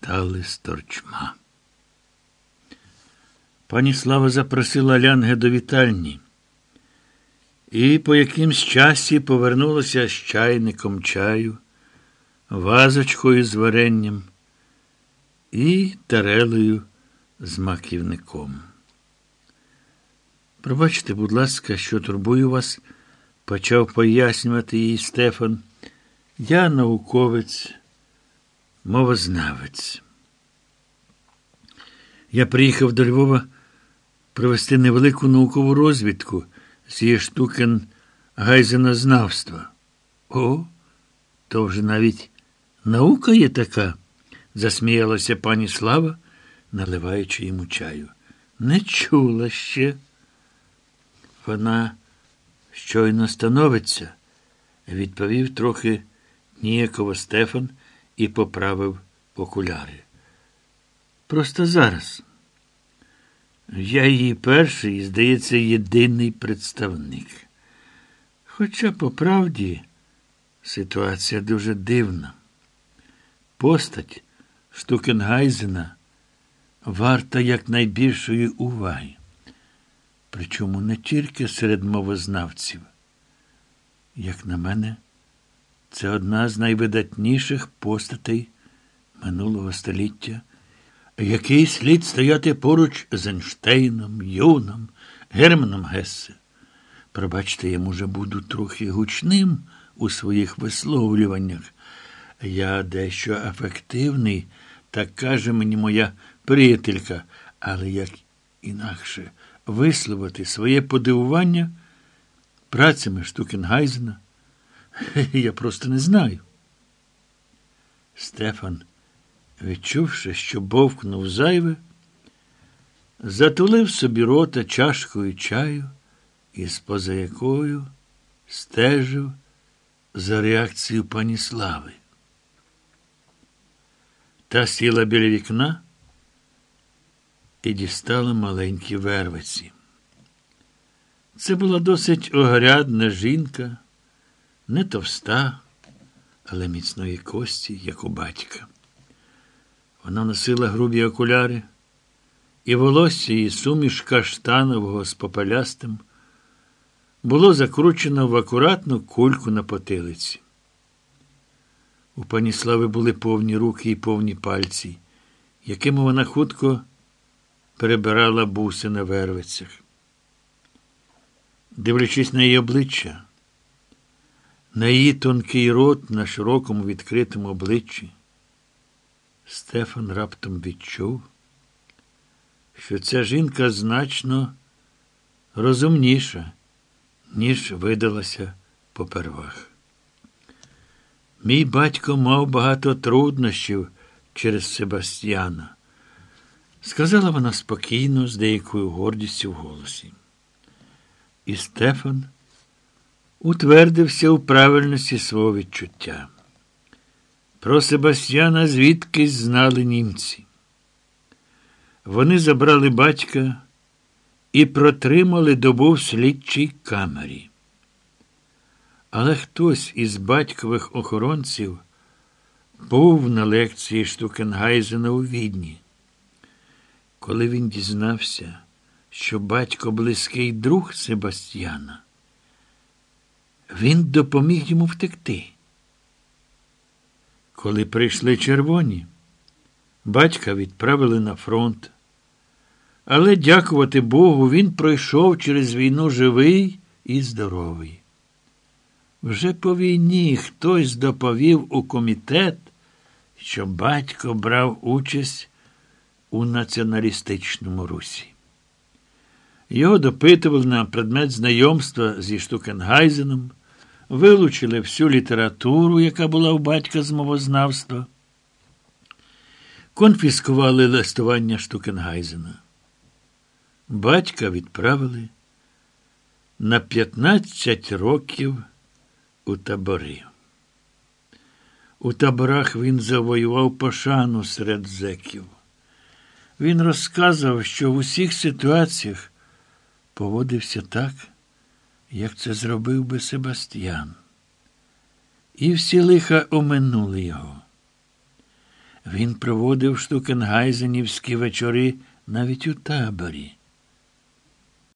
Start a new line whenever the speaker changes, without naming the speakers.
стали з торчма. Пані Слава запросила Лянге до вітальні. І по якимсь часі повернулася з чайником чаю, вазочкою з варенням і тарелею з маківником. Пробачте, будь ласка, що турбую вас, почав пояснювати їй Стефан. Я науковець, мовознавець. Я приїхав до Львова провести невелику наукову розвідку з її штукен гайзенознавства. О, то вже навіть наука є така, засміялася пані Слава, наливаючи йому чаю. Не чула ще. Вона щойно становиться, відповів трохи ніяково Стефан і поправив окуляри. Просто зараз. Я її перший і, здається, єдиний представник. Хоча, по правді, ситуація дуже дивна. Постать Штукенгайзена варта якнайбільшої уваги. Причому не тільки серед мовознавців. Як на мене, це одна з найвидатніших постатей минулого століття який слід стояти поруч з Ейнштейном, Юном, Германом Гессе. Пробачте, я, може, буду трохи гучним у своїх висловлюваннях. Я дещо ефективний, так каже мені моя приятелька, але як інакше висловити своє подивування працями Штукенгайзена, я просто не знаю. Стефан відчувши, що бовкнув зайве, затулив собі рота чашкою чаю і поза якою стежив за реакцією пані Слави. Та сіла біля вікна і дістала маленькі вервиці. Це була досить огрядна жінка, не товста, але міцної кості, як у батька. Вона носила грубі окуляри, і волосся її суміш каштанового з попелястим було закручено в акуратну кульку на потилиці. У пані Слави були повні руки і повні пальці, якими вона хутко перебирала буси на вервицях. Дивлячись на її обличчя, на її тонкий рот на широкому відкритому обличчі. Стефан раптом відчув, що ця жінка значно розумніша, ніж видалася попервах. Мій батько мав багато труднощів через Себастьяна, сказала вона спокійно, з деякою гордістю в голосі. І Стефан утвердився у правильності свого відчуття. Про Себастьяна звідкись знали німці. Вони забрали батька і протримали добу в слідчій камері. Але хтось із батькових охоронців був на лекції Штукенгайзена у відні. Коли він дізнався, що батько близький друг Себастьяна, він допоміг йому втекти. Коли прийшли червоні, батька відправили на фронт. Але, дякувати Богу, він пройшов через війну живий і здоровий. Вже по війні хтось доповів у комітет, що батько брав участь у націоналістичному русі. Його допитували на предмет знайомства зі Штукенгайзеном вилучили всю літературу, яка була у батька з мовознавства, конфіскували листування Штукенгайзена. Батька відправили на 15 років у табори. У таборах він завоював пошану серед зеків. Він розказував, що в усіх ситуаціях поводився так як це зробив би Себастьян. І всі лиха оминули його. Він проводив штукенгайзенівські вечори навіть у таборі.